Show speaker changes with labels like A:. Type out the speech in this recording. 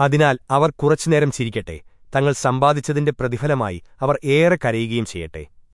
A: അതിനാൽ അവർ കുറച്ചുനേരം ചിരിക്കട്ടെ. തങ്ങൾ സമ്പാദിച്ചതിന്റെ പ്രതിഫലമായി അവർ ഏറെ കരയുകയും ചെയ്യട്ടെ.